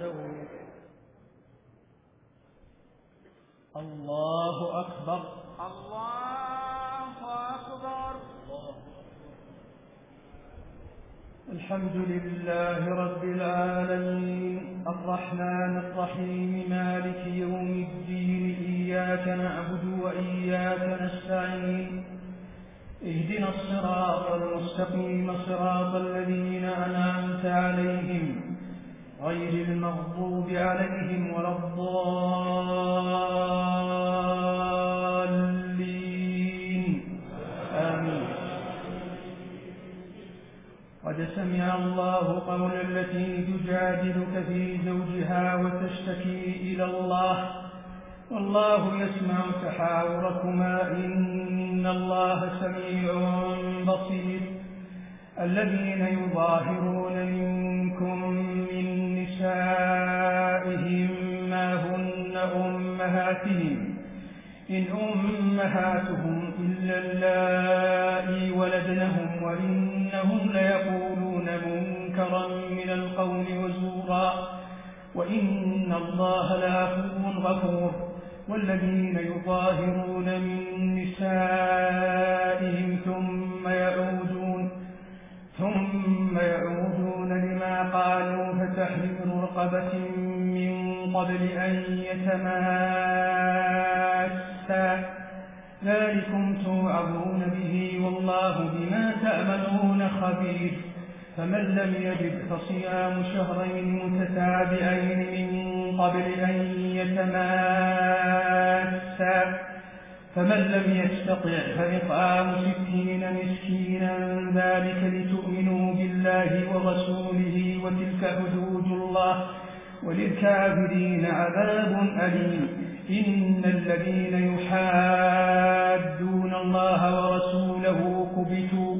تستووا الله أكبر الله أكبر الحمد لله رب العالمين الرحمن الرحيم مالك يوم الدين إياك نعبد وإياك نستعين اهدنا الصراط المستقيم صراط الذين أنعمت عليهم غير المغضوب عليهم ولا الضالين. آمين. قد سمع الله قول التي تجادلك في زوجها وتشتكي إلى الله. والله يسمع تحاوركما. إن الله سميع بصير. الذين يظاهرون منكم نسائهم ما هن أمهاتهم إن أمهاتهم إلا اللائي ولدنهم وإنهم ليقولون منكرا من القول وزورا وإن الله لعفو غفور. والذين يظاهرون من نسائهم ثم نوح تحرير رقبة من قبل أن يتماسا. ذلكم توعظون به والله بما تأملون خبير. فمن لم يجد فصيام شهرين متتابعين من قبل أن يتماسا. فمن لم يستطع فإطعام ستين مسكينا ذلك لتؤمنوا بالله ورسوله وتلك حدود الله وللكافرين عذاب أليم. إن الذين يحادون الله ورسوله كبتوا,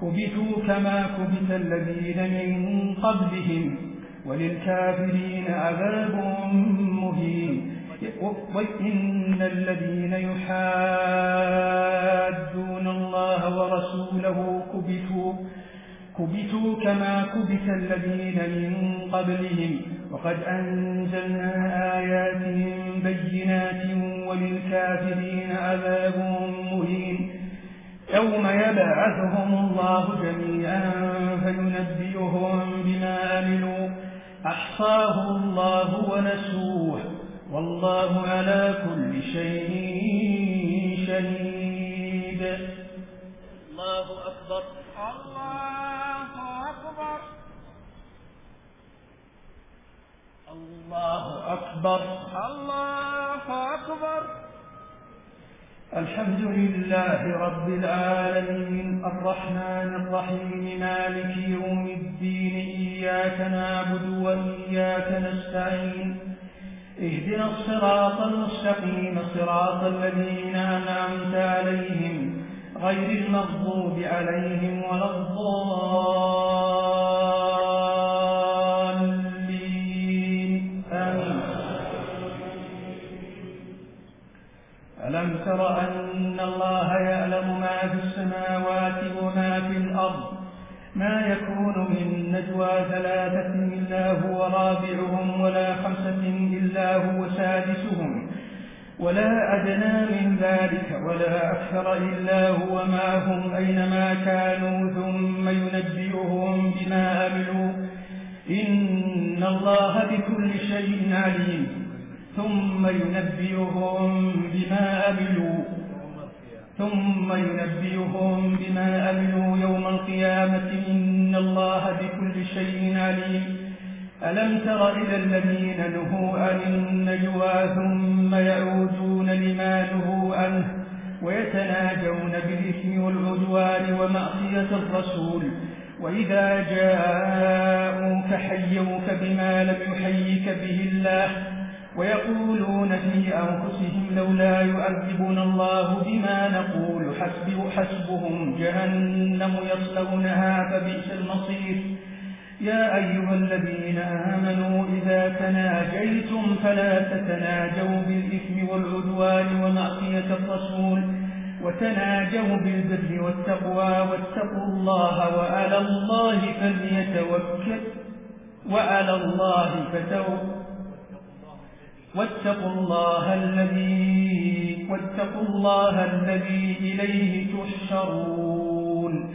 كبتوا كما كبت الذين من قبلهم وللكافرين عذاب مهين. وإن الذين يحادون الله ورسوله كبتوا كبتوا كما كبت الذين من قبلهم وقد أنزلنا آيات بينات وللكافرين عذاب مهين. يوم يبعثهم الله جميعا فينبئهم بما أملوا أحصاه الله ونسوه. والله على كل شيء شهيد. الله أكبر. الله أكبر. الله أكبر. الله أكبر. الحمد لله رب العالمين الرحمن الرحيم مالك يوم الدين إياك نعبد وإياك نستعين اهدنا الصراط المستقيم صراط الذين أنعمت عليهم غير المغضوب عليهم ولا الضالين. آمين. ألم تر أن الله يعلم ما في السماوات ما يكون من نجوى ثلاثة إلا هو رابعهم ولا خمسة إلا هو سادسهم ولا أدنى من ذلك ولا أكثر إلا هو معهم أينما كانوا ثم ينبئهم بما أملوا إن الله بكل شيء عليم. ثم ينبئهم بما أملوا ثم ينبيهم بما أملوا يوم القيامة. إن الله بكل شيء عليم. ألم تر إلى الذين نهوا عن النجوى ثم يعودون لما نهوا عنه ويتناجون بالإثم والعدوان ومعصية الرسول. وإذا جاءوك حيوك بما لم يحيك به الله. ويقولون في أنفسهم لولا يؤذبنا الله بما نقول حسب حسبهم جهنم يصلونها فبئس المصير. يا أيها الذين آمنوا إذا تناجيتم فلا تتناجوا بالإثم والعدوان ومعصية الرسول وتناجوا بالبر والتقوى واتقوا الله وعلى الله فليتوكل وعلى الله فتوكل واتقوا الله الذي واتقوا الله الذي إليه تحشرون.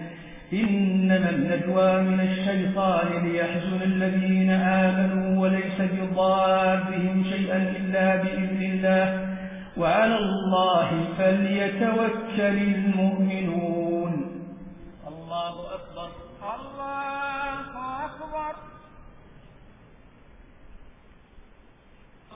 إنما النجوى من الشيطان ليحزن الذين آمنوا وليس بضارهم شيئا إلا بإذن الله. وعلى الله فليتوكل المؤمنون. الله أكبر. الله أكبر.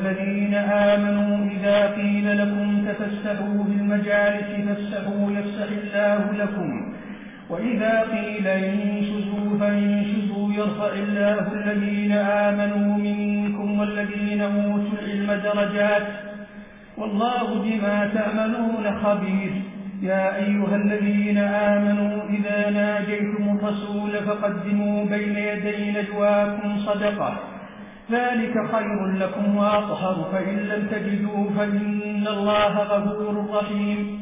الذين آمنوا إذا قيل لكم تفسحوا بالمجالس فافسحوا يفسح الله لكم. وإذا قيل انشزوا فانشزوا يرفع الله الذين آمنوا منكم والذين موتوا العلم درجات. والله بما تعملون خبير. يا أيها الذين آمنوا إذا ناجيتم فصول فقدموا بين يدي نجواكم صدقة. ذلك خير لكم وأطهر فإن لم تجدوا فإن الله غفور رحيم.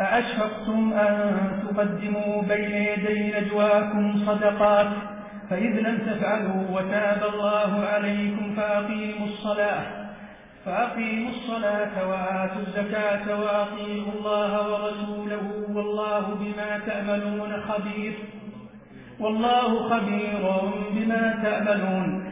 أأشفقتم أن تقدموا بين يدي نجواكم صدقات؟ فإذ لم تفعلوا وتاب الله عليكم فأقيموا الصلاة فأقيموا الصلاة وآتوا الزكاة وأطيعوا الله ورسوله والله بما تعملون خبير. والله خبير بما تعملون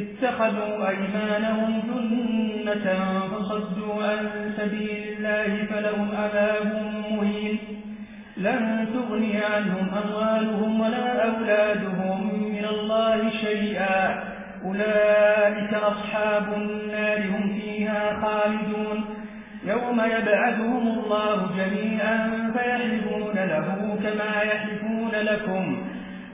اتخذوا أيمانهم جنة فصدوا عن سبيل الله فلهم أذاب مهين. لن تغني عنهم أموالهم ولا أولادهم من الله شيئا. أولئك أصحاب النار هم فيها خالدون. يوم يبعثهم الله جميعا فيحلفون له كما يحلفون لكم.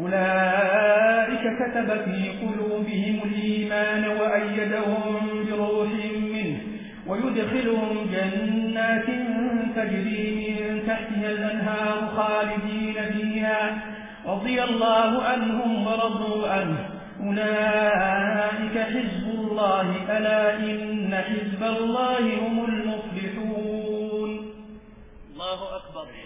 أولئك كتب في قلوبهم الإيمان وأيدهم بروح منه ويدخلهم جنات تجري من تحتها الأنهار خالدين فيها. رضي الله عنهم ورضوا عنه. أولئك حزب الله. ألا إن حزب الله هم المفلحون. الله أكبر.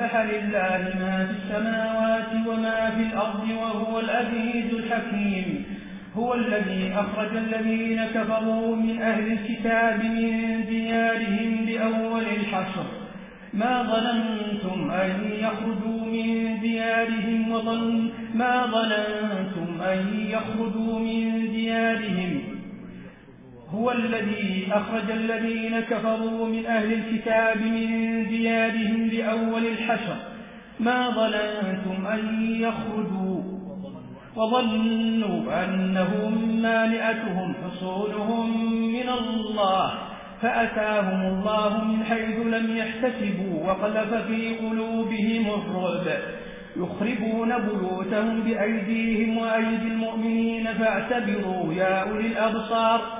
سبح لله ما في السماوات وما في الأرض وهو الأبيد الحكيم. هو الذي أخرج الذين كفروا من أهل الكتاب من ديارهم لأول الحشر. ما ظننتم أن يخرجوا من ديارهم وظن ما ظننتم أن يخرجوا من ديارهم هو الذي أخرج الذين كفروا من أهل الكتاب من ديارهم لأول الحشر. ما ظننتم أن يخرجوا؟ وظنوا أنهم مالئتهم حصولهم من الله فأتاهم الله من حيث لم يحتسبوا وقلف في قلوبهم الرعب. يخربون بيوتهم بأيديهم وأيدي المؤمنين فاعتبروا يا أولي الأبصار.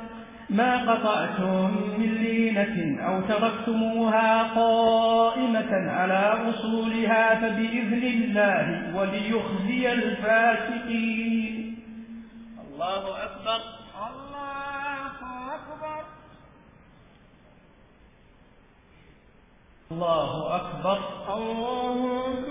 ما قطعتم من لينة أو تركتموها قائمة على أصولها فبإذن الله وليخزي الفاسقين. الله أكبر. الله أكبر. الله أكبر. الله أكبر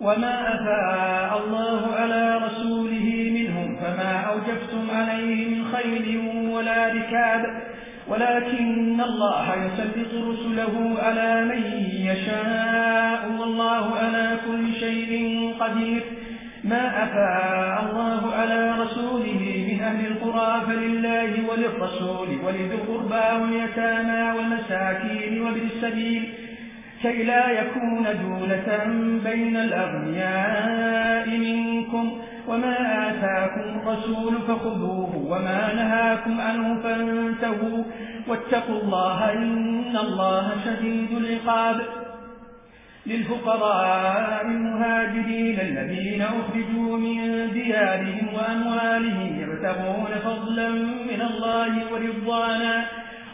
وما أفاء الله على رسوله منهم فما أوجفتم عليه من خير ولا ركاب ولكن الله يسبق رسله على من يشاء والله على كل شيء قدير ما أفاء الله على رسوله من أهل القرى فلله وللرسول ولذي القربى واليتامى والمساكين وبالسبيل كي لا يكون دولة بين الأغنياء منكم وما آتاكم رسول فخذوه وما نهاكم عنه فانتهوا واتقوا الله إن الله شديد العقاب للفقراء المهاجرين الذين أخرجوا من ديارهم وأموالهم يرتبون فضلا من الله ورضوانا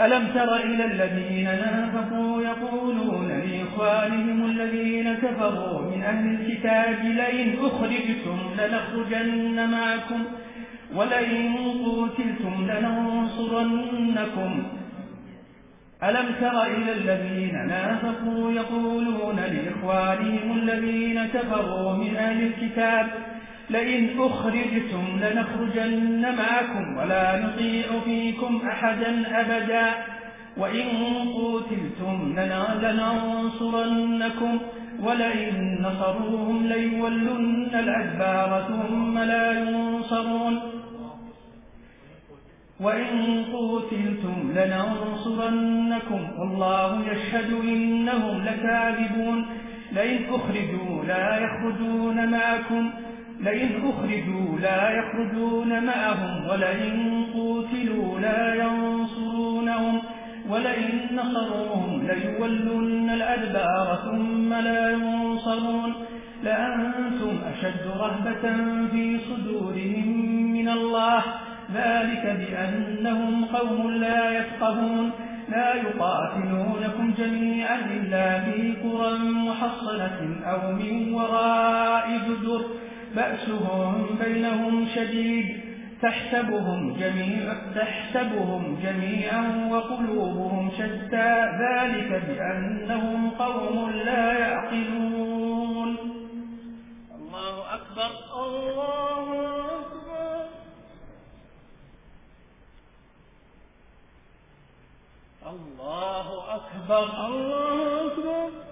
ألم تر إلى الذين نافقوا يقولون لإخوانهم الذين كفروا من أهل الكتاب لئن أخرجتم لنخرجن معكم ولئن قوتلتم لننصرنكم. ألم تر إلى الذين نافقوا يقولون لإخوانهم الذين كفروا من أهل الكتاب لئن أخرجتم لنخرجن معكم ولا نطيع فيكم أحدا أبدا. وإن قوتلتم لننصرنكم. ولئن نصروهم ليولن الأدبار ثم لا ينصرون. وإن قوتلتم لننصرنكم. والله يشهد إنهم لكاذبون. لئن أخرجوا لا يخرجون معكم. لئن أخرجوا لا يخرجون معهم ولئن قوتلوا لا ينصرونهم ولئن نصروهم ليولن الأدبار ثم لا ينصرون لأنتم أشد رهبة في صدورهم من الله ذلك بأنهم قوم لا يفقهون لا يقاتلونكم جميعا إلا في قرى محصنة أو من وراء جدر بأسهم بينهم شديد تحسبهم جميعا, تحسبهم جميعا وقلوبهم شتى ذلك بأنهم قوم لا يعقلون. الله أكبر الله أكبر. الله أكبر الله أكبر.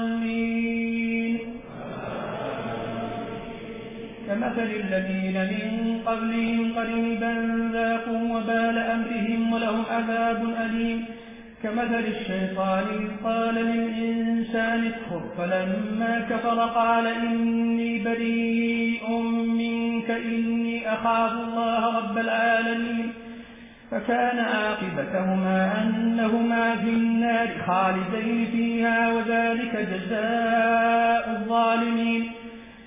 كمثل الذين من قبلهم قريبا ذاقوا وبال أمرهم ولهم عذاب أليم. كمثل الشيطان قال للإنسان اكفر فلما كفر قال إني بريء منك إني أخاف الله رب العالمين. فكان عاقبتهما أنهما في النار خالدين فيها وذلك جزاء الظالمين.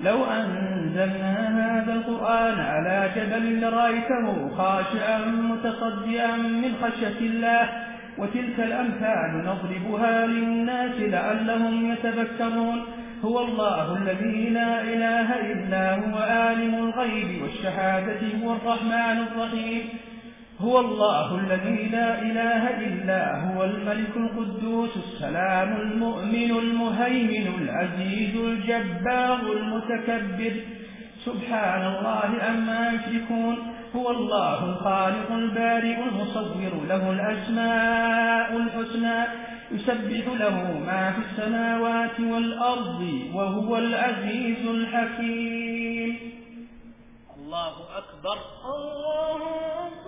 لو أنزلنا هذا القرآن على جبل لرأيته خاشعا متصدئا من خشية الله وتلك الأمثال نضربها للناس لعلهم يتبكرون هو الله الذي لا إله إلا هو آلم الغيب والشهادة هو الرحمن الرحيم. هو الله الذي لا إله إلا هو الملك القدوس السلام المؤمن المهيمن العزيز الجبار المتكبر. سبحان الله أما يشركون. هو الله الخالق البارئ المصور له الأسماء الحسنى. يسبح له ما في السماوات والأرض وهو العزيز الحكيم. الله أكبر. الله أكبر.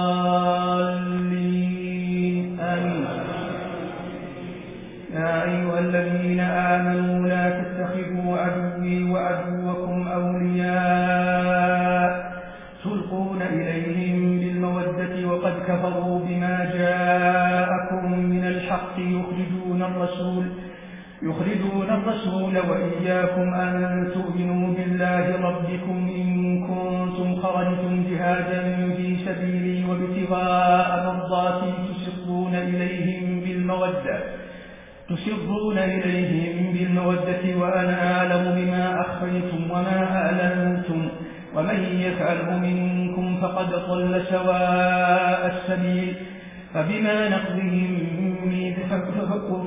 أيها الذين آمنوا لا تتخذوا عدوي وعدوكم أولياء تلقون إليهم بالمودة وقد كفروا بما جاءكم من الحق يخرجون الرسول يخرجون الرسول وإياكم أن تؤمنوا بالله ربكم إن كنتم خرجتم جهادا في سبيلي وابتغاء مرضاتي تشقون إليهم بالمودة تسرون إليهم بالمودة وأنا أعلم بما أخفيتم وما أعلنتم ومن يفعله منكم فقد ضل سواء السبيل فبما نقضهم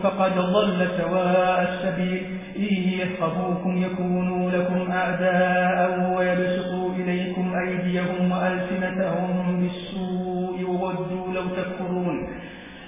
فقد ضل سواء السبيل إن يفقبوكم يكونوا لكم أعداء ويبسطوا إليكم أيديهم وألسنتهم بالسوء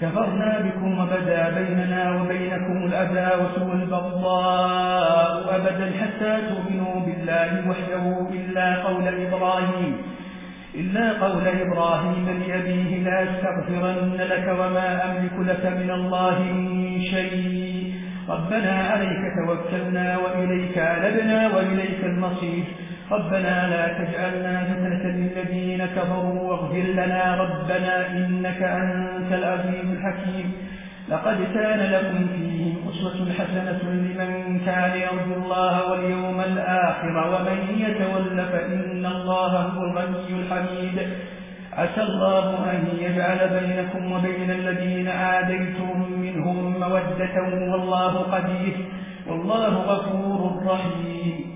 كفرنا بكم وبدا بيننا وبينكم الأذى وسوء البغضاء أبدا حتى تؤمنوا بالله وحده إلا قول إبراهيم إلا قول إبراهيم لأبيه لا أستغفرن لك وما أملك لك من الله من شيء. ربنا عليك توكلنا وإليك ألبنا وإليك المصير. ربنا لا تجعلنا فتنة للذين كفروا واغفر لنا ربنا إنك أنت العزيز الحكيم. لقد كان لكم فيهم أسوة حسنة لمن كان يرجو الله واليوم الآخر ومن يتول فإن الله هو الغني الحميد. عسى الله أن يجعل بينكم وبين الذين آديتم منهم مودة والله قدير. والله غفور رحيم.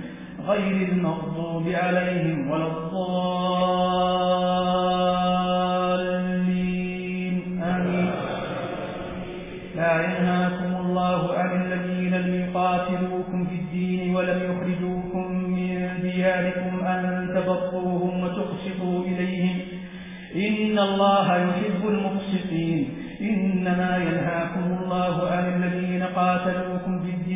غير المغضوب عليهم ولا الضالين. آمين. لا ينهاكم الله عن الذين لم يقاتلوكم في الدين ولم يخرجوكم من دياركم أن تبطوهم وتقسطوا إليهم. إن الله يحب المقسطين. إنما ينهاكم الله عن الذين قاتلوكم في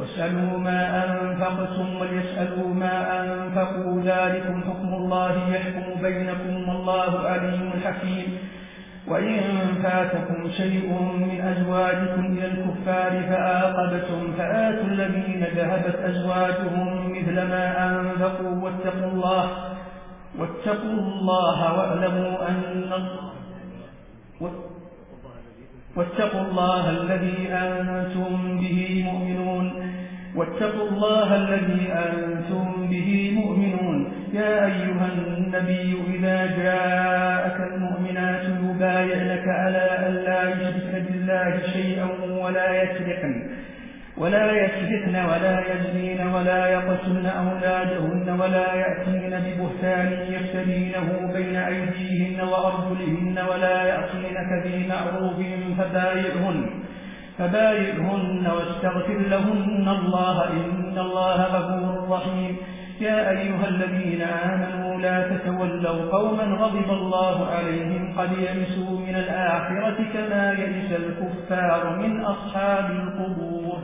واسألوا ما أنفقتم وليسألوا ما أنفقوا. ذلكم حكم الله يحكم بينكم والله عليم حكيم. وإن فاتكم شيء من أزواجكم إلى الكفار فآقبتم فآتوا الذين ذهبت أزواجهم مثل ما أنفقوا. واتقوا الله واتقوا الله واعلموا أن واتقوا الله الذي أنتم به مؤمنون. واتقوا الله الذي أنتم به مؤمنون. يا أيها النبي إذا جاءك المؤمنات يبايعنك على أن لا يشركن بالله شيئا ولا يسرقن. ولا يسرقن ولا يزنين ولا يقتلن أولادهن ولا يأتين ببهتان يفتنينه بين أيديهن وأرجلهن ولا يأتينك بمعروف فبايعهن. فبايعهن واستغفر لهن الله إن الله غفور رحيم. يا أيها الذين آمنوا لا تتولوا قوما غضب الله عليهم قد يمسوا من الآخرة كما يئس الكفار من أصحاب القبور.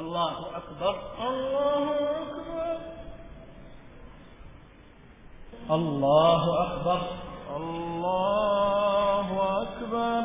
الله أكبر. الله أكبر. الله أكبر. الله أكبر.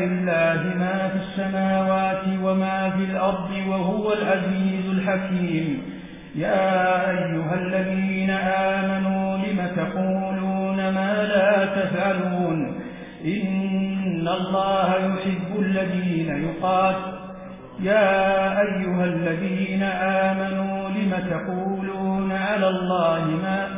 لله ما في السماوات وما في الأرض وهو العزيز الحكيم. يا أيها الذين آمنوا لم تقولون ما لا تفعلون؟ إن الله يحب الذين يقاتل. يا أيها الذين آمنوا لم تقولون على الله ما تفعلون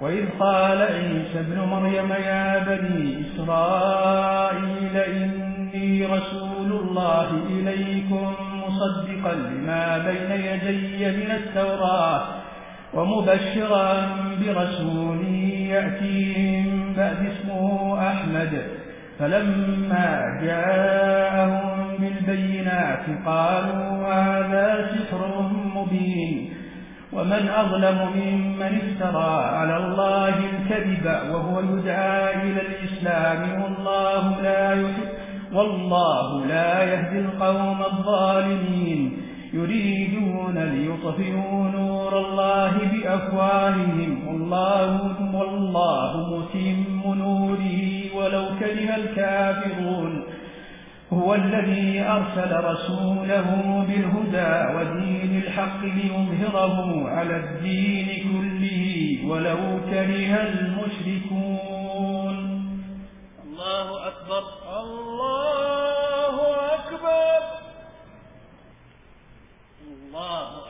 وإذ قال عيسى ابن مريم يا بني إسرائيل إني رسول الله إليكم مصدقا لما بين يدي من التوراة ومبشرا برسول يأتي بعد اسمه أحمد فلما جاءهم بالبينات قالوا هذا سحر مبين ومن أظلم ممن افترى على الله الكذب وهو يدعى إلى الإسلام والله لا يحب والله لا يهدي القوم الظالمين. يريدون ليطفئوا نور الله بأفوالهم والله, والله متم نوره ولو كره الكافرون. هو الذي أرسل رسوله بالهدى ودين الحق ليظهره على الدين كله ولو كره المشركون. الله أكبر. الله أكبر. الله أكبر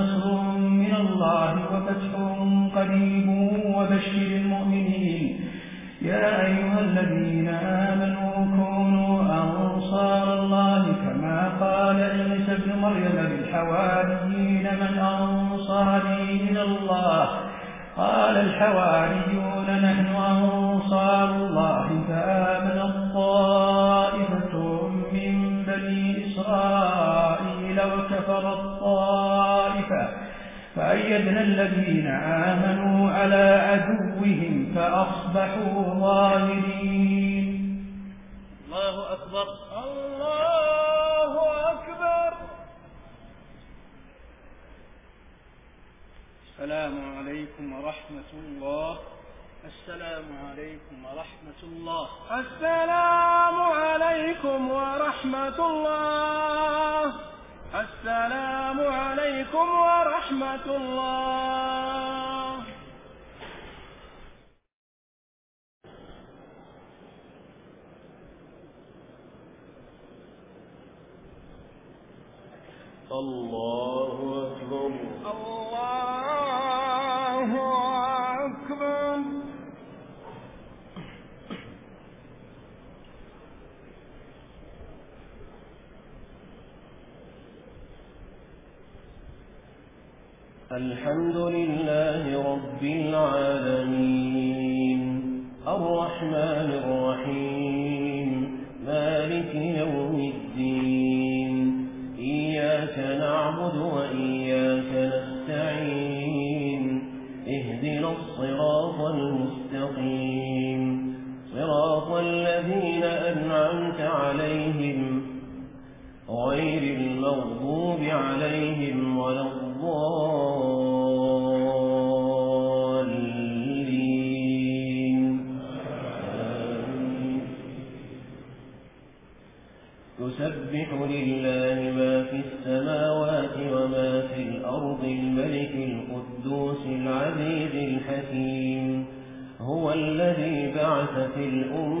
الذين أنعمت عليهم غير المغضوب عليهم ولا الضالين. تسبح لله ما في السماوات وما في الأرض الملك القدوس العزيز الحكيم هو الذي بعث في الأمة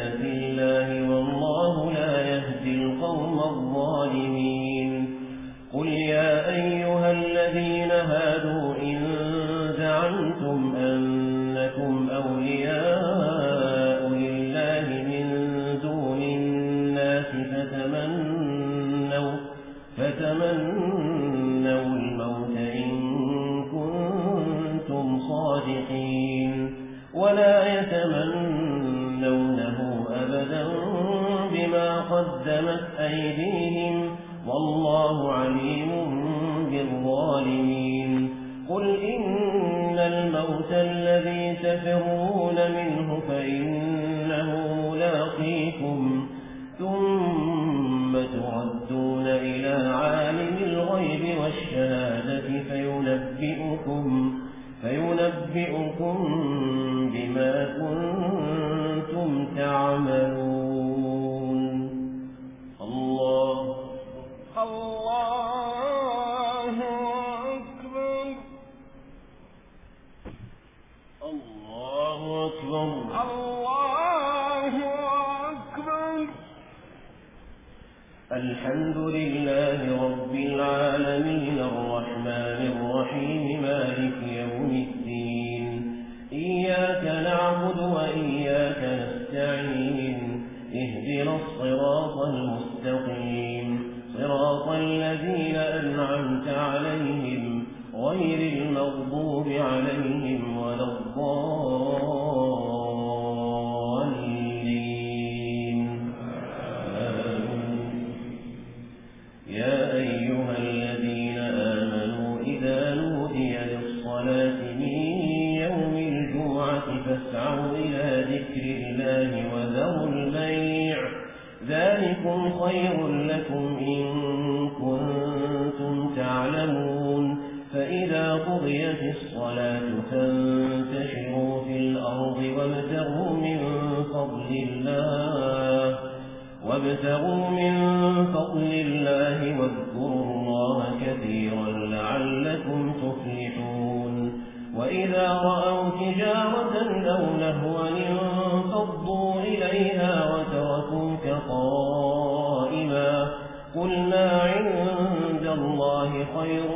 قدمت أيديهم والله عليم بالظالمين. قل إن الموت الذي تفرون منه فإنه ملاقيكم. ثم تعدون إلى عالم الغيب والشهادة فينبئكم, فينبئكم رأوا تجارة أو لهوة انفضوا إليها وتركوك قائما قل ما عند الله خير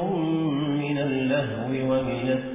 من اللهو ومن السلام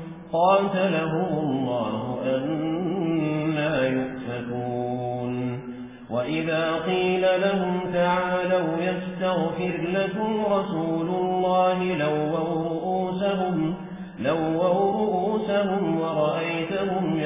قاتله الله أنا يؤفكون. وإذا قيل لهم تعالوا يستغفر لكم رسول الله لووا رؤوسهم, لووا رؤوسهم ورأيتهم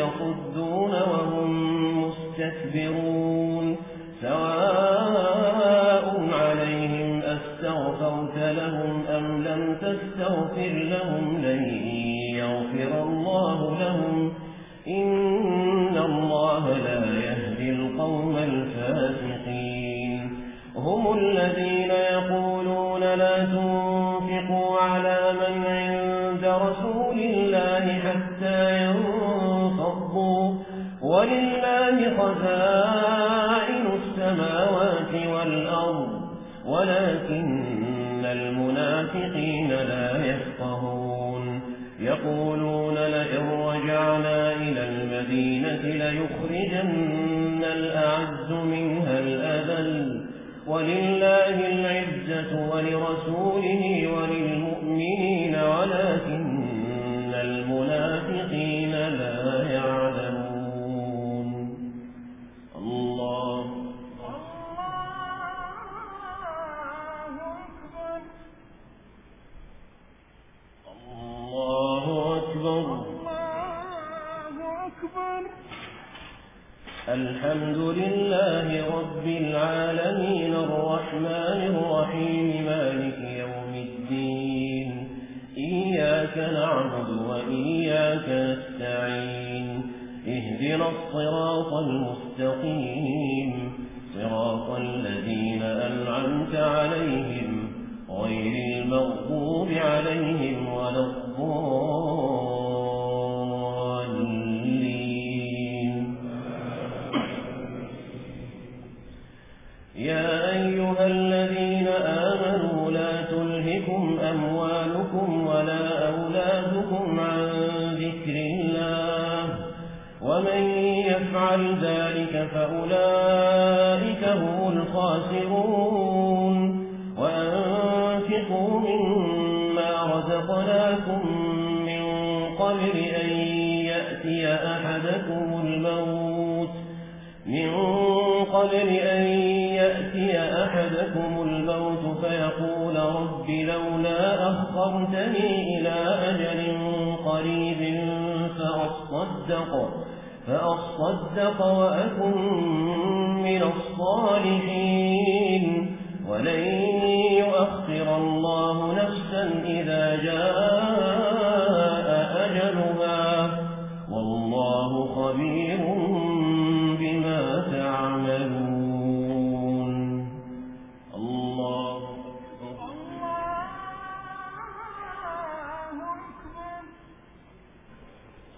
الحمد لله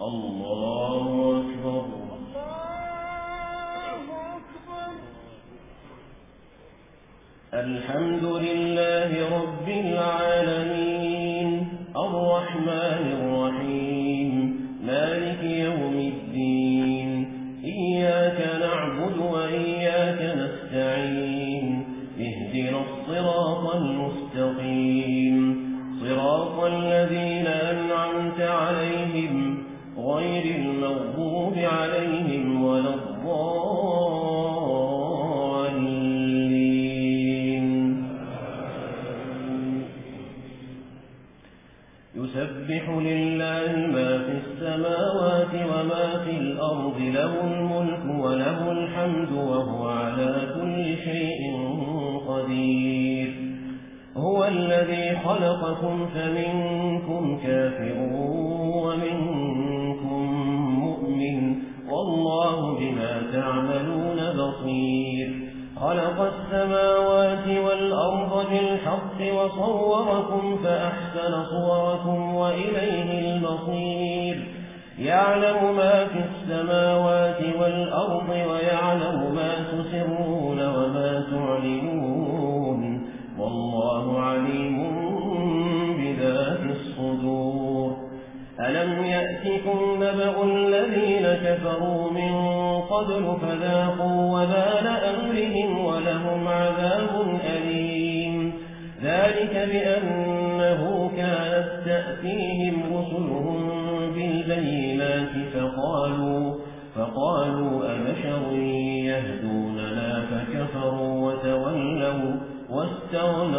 الله أكبر الحمد وصوركم فأحسن واستغنى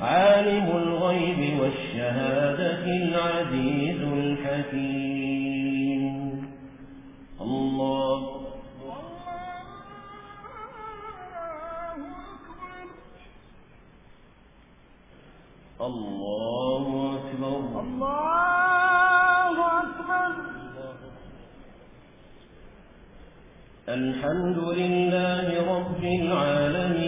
عالم الغيب والشهادة العزيز الحكيم. الله. الله أكبر. الله أكبر. الحمد لله رب العالمين.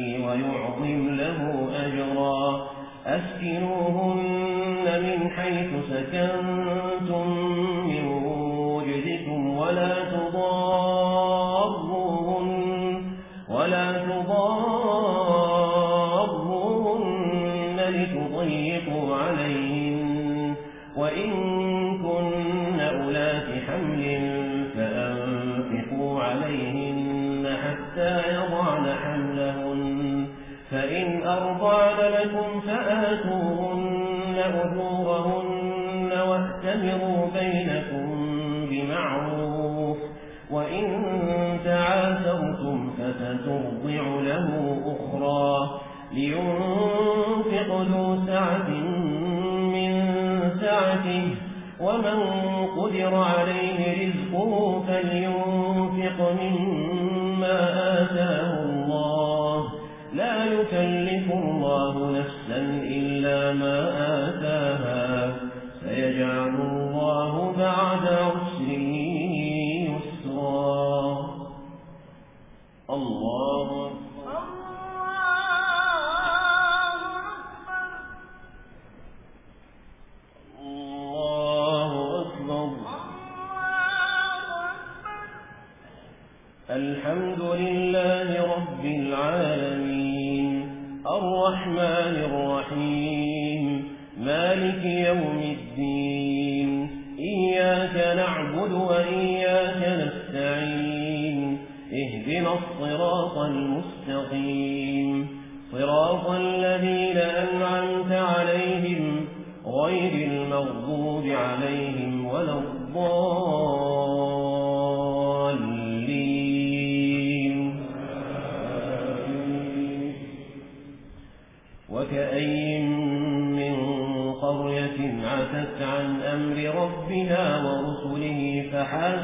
ويعظم له أجرا أسكنوهن من حيث سكنتم ومن قدر عليه رزقه فليوم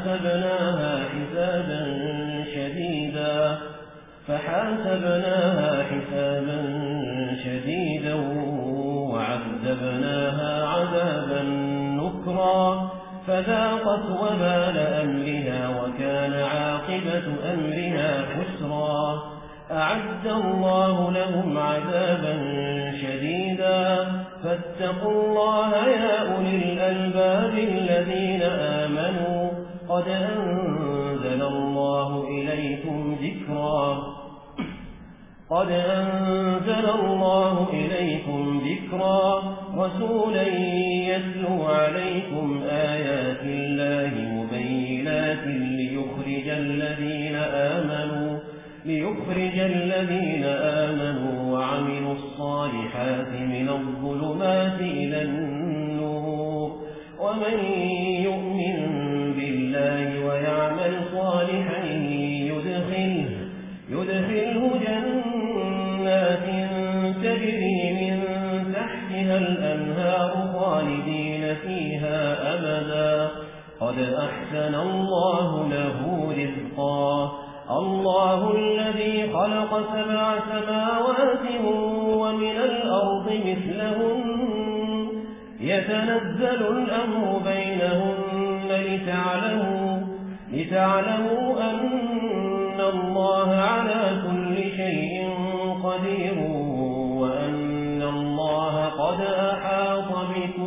فحاسبناها حسابا شديدا فحاسبناها حسابا شديدا وعذبناها عذابا نكرا فذاقت وبال أمرها وكان عاقبة أمرها حسرا أعد الله لهم عذابا شديدا فاتقوا قد أنزل الله إليكم ذكرا رسولا قد أحاط بكم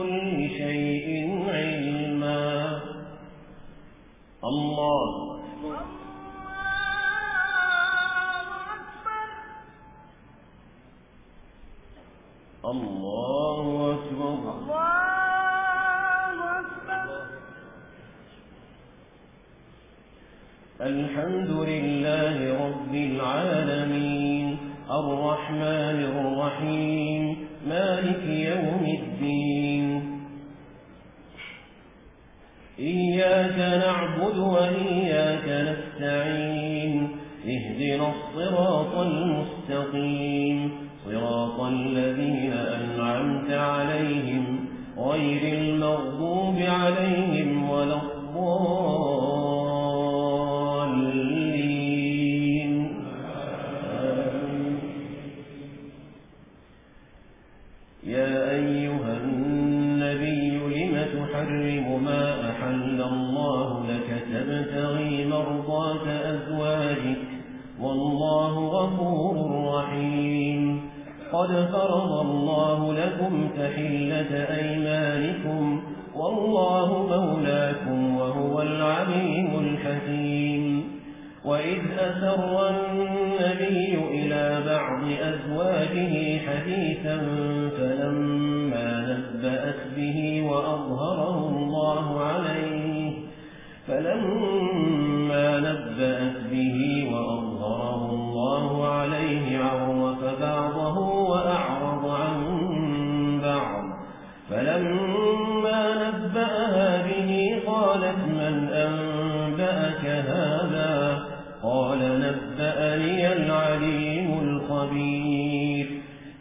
هذا قال نبأني العليم الخبير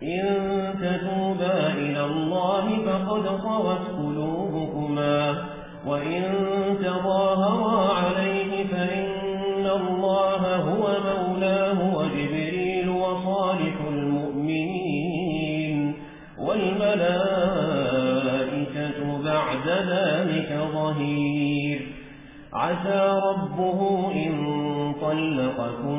إن تتوبا إلى الله فقد صوت قلوبكما وإن تظاهرا عليه فإن الله هو مولاه وجبريل وصالح المؤمنين والملائكة بعد ذلك ظهير. عسى رب ربه إن طلقكم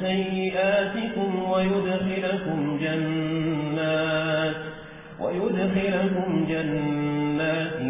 سيئاتكم ويدخلكم جنات ويدخلكم جنات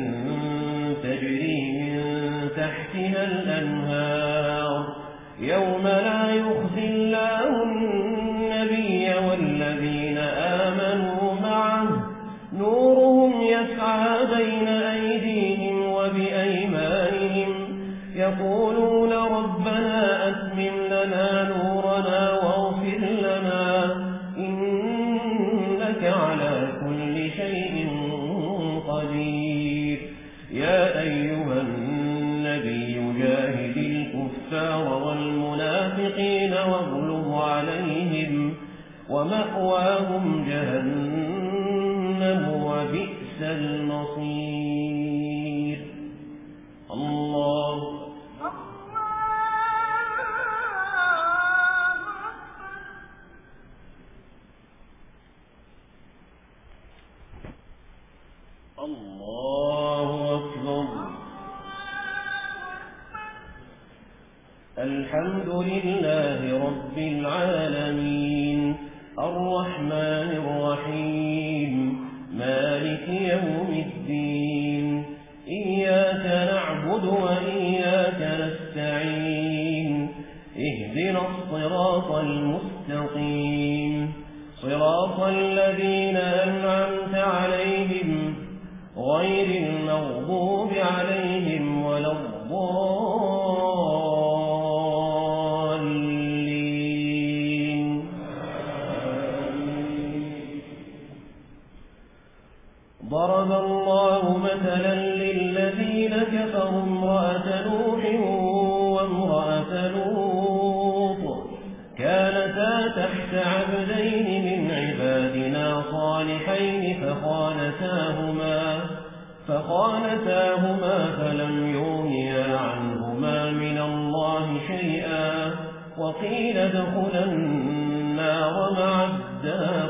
مثلا للذين كفروا امرأة نوح وامرأة لوط كانتا تحت عبدين من عبادنا صالحين فخانتاهما فخانتاهما فلم يغنيا عنهما من الله شيئا وقيل دخلا النار مع الدار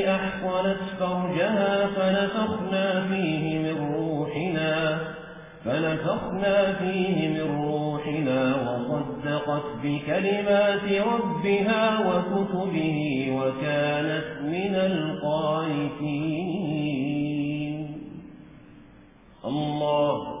أثقلت فرجها فنفخنا فيه من روحنا فنفخنا فيه من روحنا وصدقت بكلمات ربها وكتبه وكانت من القائفين الله